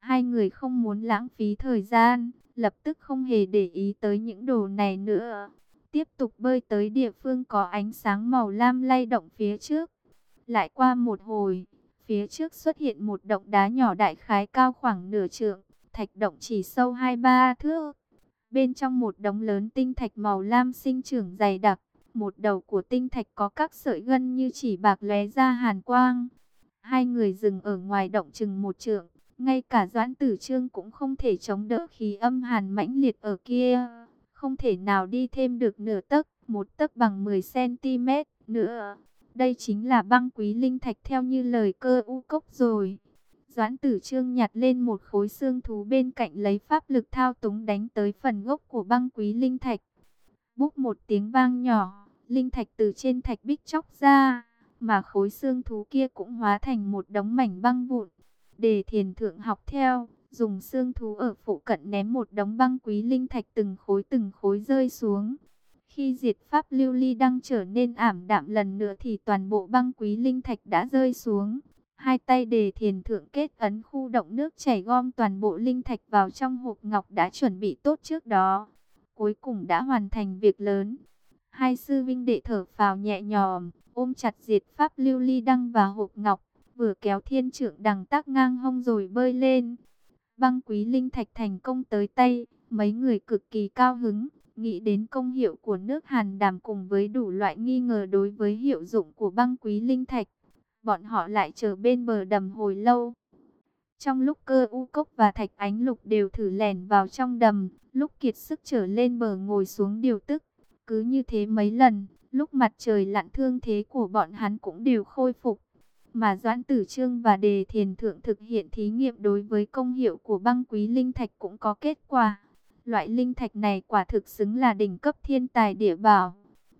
Hai người không muốn lãng phí thời gian, lập tức không hề để ý tới những đồ này nữa. Tiếp tục bơi tới địa phương có ánh sáng màu lam lay động phía trước. Lại qua một hồi, phía trước xuất hiện một động đá nhỏ đại khái cao khoảng nửa trượng, thạch động chỉ sâu hai ba thước. Bên trong một đống lớn tinh thạch màu lam sinh trưởng dày đặc, một đầu của tinh thạch có các sợi gân như chỉ bạc lóe ra hàn quang. Hai người dừng ở ngoài động chừng một trượng, ngay cả Doãn Tử Trương cũng không thể chống đỡ khí âm hàn mãnh liệt ở kia. Không thể nào đi thêm được nửa tấc, một tấc bằng 10cm nữa. Đây chính là băng quý linh thạch theo như lời cơ u cốc rồi. Doãn tử trương nhặt lên một khối xương thú bên cạnh lấy pháp lực thao túng đánh tới phần gốc của băng quý linh thạch. Búp một tiếng vang nhỏ, linh thạch từ trên thạch bích chóc ra, mà khối xương thú kia cũng hóa thành một đống mảnh băng vụn. Để thiền thượng học theo, dùng xương thú ở phụ cận ném một đống băng quý linh thạch từng khối từng khối rơi xuống. Khi diệt pháp lưu ly đang trở nên ảm đạm lần nữa thì toàn bộ băng quý linh thạch đã rơi xuống. Hai tay đề thiền thượng kết ấn khu động nước chảy gom toàn bộ linh thạch vào trong hộp ngọc đã chuẩn bị tốt trước đó. Cuối cùng đã hoàn thành việc lớn. Hai sư vinh đệ thở phào nhẹ nhòm, ôm chặt diệt pháp lưu ly đăng và hộp ngọc vừa kéo thiên trượng đằng tác ngang hông rồi bơi lên. Băng quý linh thạch thành công tới tay, mấy người cực kỳ cao hứng, nghĩ đến công hiệu của nước hàn đàm cùng với đủ loại nghi ngờ đối với hiệu dụng của băng quý linh thạch. Bọn họ lại chờ bên bờ đầm hồi lâu. Trong lúc cơ u cốc và thạch ánh lục đều thử lèn vào trong đầm, lúc kiệt sức trở lên bờ ngồi xuống điều tức. Cứ như thế mấy lần, lúc mặt trời lặn thương thế của bọn hắn cũng đều khôi phục mà Doãn Tử Trương và Đề Thiền Thượng thực hiện thí nghiệm đối với công hiệu của băng quý linh thạch cũng có kết quả. Loại linh thạch này quả thực xứng là đỉnh cấp thiên tài địa bảo.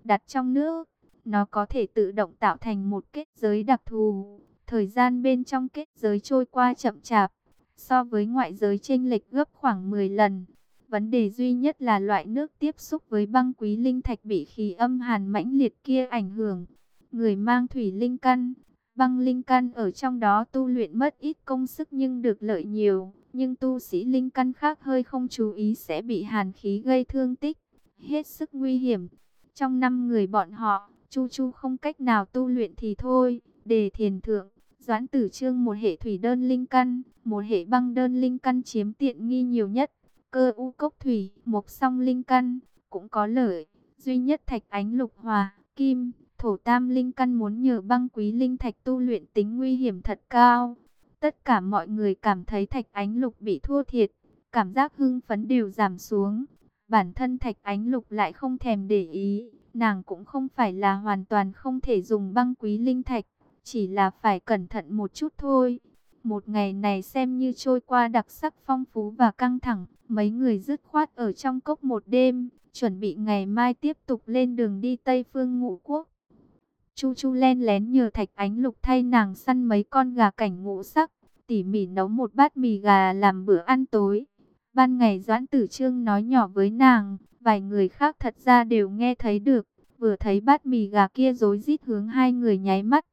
Đặt trong nước, nó có thể tự động tạo thành một kết giới đặc thù. Thời gian bên trong kết giới trôi qua chậm chạp, so với ngoại giới chênh lệch gấp khoảng 10 lần. Vấn đề duy nhất là loại nước tiếp xúc với băng quý linh thạch bị khí âm hàn mãnh liệt kia ảnh hưởng. Người mang thủy linh căn, Băng linh căn ở trong đó tu luyện mất ít công sức nhưng được lợi nhiều. Nhưng tu sĩ linh căn khác hơi không chú ý sẽ bị hàn khí gây thương tích. Hết sức nguy hiểm. Trong năm người bọn họ, Chu Chu không cách nào tu luyện thì thôi. Đề thiền thượng, Doãn tử trương một hệ thủy đơn linh căn, một hệ băng đơn linh căn chiếm tiện nghi nhiều nhất. Cơ u cốc thủy, mộc song linh căn, cũng có lợi. Duy nhất thạch ánh lục hòa, kim, Thổ tam linh căn muốn nhờ băng quý linh thạch tu luyện tính nguy hiểm thật cao. Tất cả mọi người cảm thấy thạch ánh lục bị thua thiệt, cảm giác hưng phấn đều giảm xuống. Bản thân thạch ánh lục lại không thèm để ý, nàng cũng không phải là hoàn toàn không thể dùng băng quý linh thạch, chỉ là phải cẩn thận một chút thôi. Một ngày này xem như trôi qua đặc sắc phong phú và căng thẳng, mấy người dứt khoát ở trong cốc một đêm, chuẩn bị ngày mai tiếp tục lên đường đi Tây Phương Ngũ Quốc. Chu Chu len lén nhờ Thạch Ánh Lục thay nàng săn mấy con gà cảnh ngũ sắc, tỉ mỉ nấu một bát mì gà làm bữa ăn tối. Ban ngày Doãn Tử Trương nói nhỏ với nàng, Vài người khác thật ra đều nghe thấy được, vừa thấy bát mì gà kia rối rít hướng hai người nháy mắt.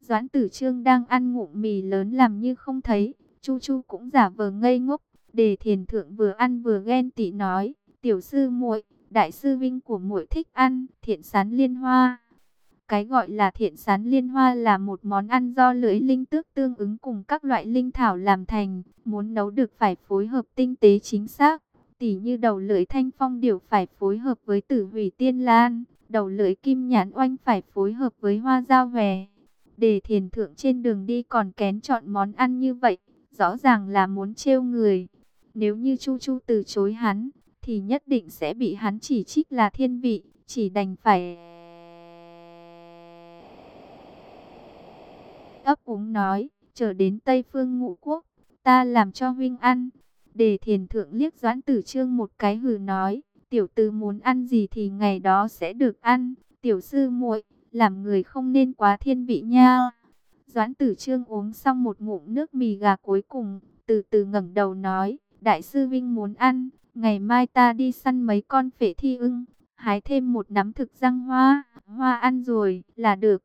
Doãn tử trương đang ăn ngụm mì lớn làm như không thấy, Chu Chu cũng giả vờ ngây ngốc, để thiền thượng vừa ăn vừa ghen tị nói, tiểu sư muội, đại sư vinh của muội thích ăn thiện sán liên hoa. Cái gọi là thiện sán liên hoa là một món ăn do lưỡi linh tước tương ứng cùng các loại linh thảo làm thành, muốn nấu được phải phối hợp tinh tế chính xác. Tỉ như đầu lưỡi thanh phong điều phải phối hợp với tử hủy tiên lan, đầu lưỡi kim nhãn oanh phải phối hợp với hoa giao hòe. Để thiền thượng trên đường đi còn kén chọn món ăn như vậy, rõ ràng là muốn trêu người. Nếu như Chu Chu từ chối hắn, thì nhất định sẽ bị hắn chỉ trích là thiên vị, chỉ đành phải... ấp úng nói, chờ đến Tây Phương Ngũ Quốc, ta làm cho huynh ăn. Để thiền thượng liếc doãn tử trương một cái hừ nói, tiểu tư muốn ăn gì thì ngày đó sẽ được ăn, tiểu sư muội làm người không nên quá thiên vị nha. Doãn tử trương uống xong một ngụm nước mì gà cuối cùng, từ từ ngẩng đầu nói, đại sư Vinh muốn ăn, ngày mai ta đi săn mấy con phệ thi ưng, hái thêm một nắm thực răng hoa, hoa ăn rồi là được.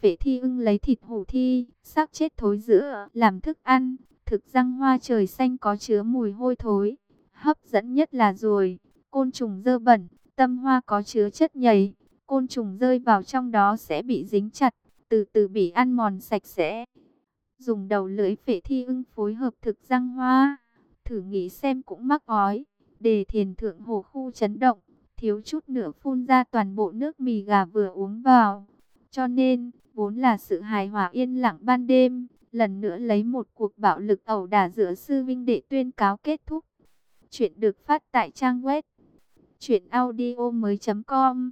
Phệ thi ưng lấy thịt hổ thi, xác chết thối giữa, làm thức ăn, thực răng hoa trời xanh có chứa mùi hôi thối. Hấp dẫn nhất là ruồi, côn trùng dơ bẩn, tâm hoa có chứa chất nhầy, côn trùng rơi vào trong đó sẽ bị dính chặt, từ từ bị ăn mòn sạch sẽ. Dùng đầu lưỡi phệ thi ưng phối hợp thực răng hoa, thử nghĩ xem cũng mắc ói. Đề thiền thượng hồ khu chấn động, thiếu chút nữa phun ra toàn bộ nước mì gà vừa uống vào. Cho nên, vốn là sự hài hòa yên lặng ban đêm, lần nữa lấy một cuộc bạo lực ẩu đả giữa sư vinh đệ tuyên cáo kết thúc. Chuyện được phát tại trang web truyệnaudiomoi.com.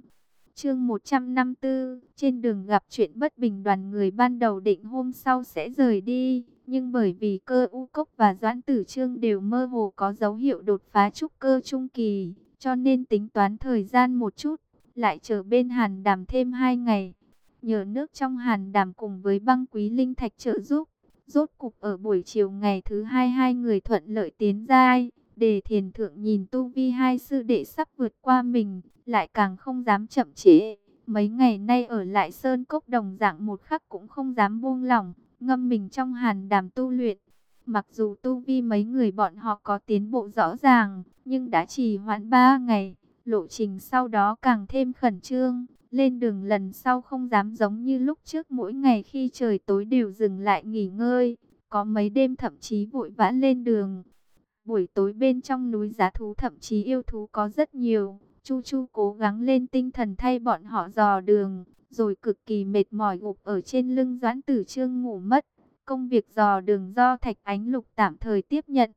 Chương 154, trên đường gặp chuyện bất bình đoàn người ban đầu định hôm sau sẽ rời đi, nhưng bởi vì cơ u cốc và doãn tử trương đều mơ hồ có dấu hiệu đột phá trúc cơ trung kỳ, cho nên tính toán thời gian một chút, lại chờ bên hàn đàm thêm hai ngày. Nhờ nước trong hàn đàm cùng với băng quý linh thạch trợ giúp, rốt cục ở buổi chiều ngày thứ hai hai người thuận lợi tiến giai. Đề thiền thượng nhìn tu vi hai sư đệ sắp vượt qua mình, lại càng không dám chậm trễ. Mấy ngày nay ở lại sơn cốc đồng dạng một khắc cũng không dám buông lỏng, ngâm mình trong hàn đàm tu luyện. Mặc dù tu vi mấy người bọn họ có tiến bộ rõ ràng, nhưng đã trì hoãn ba ngày, lộ trình sau đó càng thêm khẩn trương. Lên đường lần sau không dám giống như lúc trước mỗi ngày khi trời tối đều dừng lại nghỉ ngơi, có mấy đêm thậm chí vội vã lên đường. Buổi tối bên trong núi giá thú thậm chí yêu thú có rất nhiều, Chu Chu cố gắng lên tinh thần thay bọn họ dò đường, rồi cực kỳ mệt mỏi gục ở trên lưng Doãn Tử Trương ngủ mất. Công việc dò đường do Thạch Ánh Lục tạm thời tiếp nhận.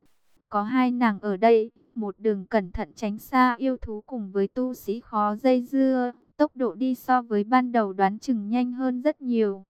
Có hai nàng ở đây, một đường cẩn thận tránh xa yêu thú cùng với tu sĩ khó dây dưa, tốc độ đi so với ban đầu đoán chừng nhanh hơn rất nhiều.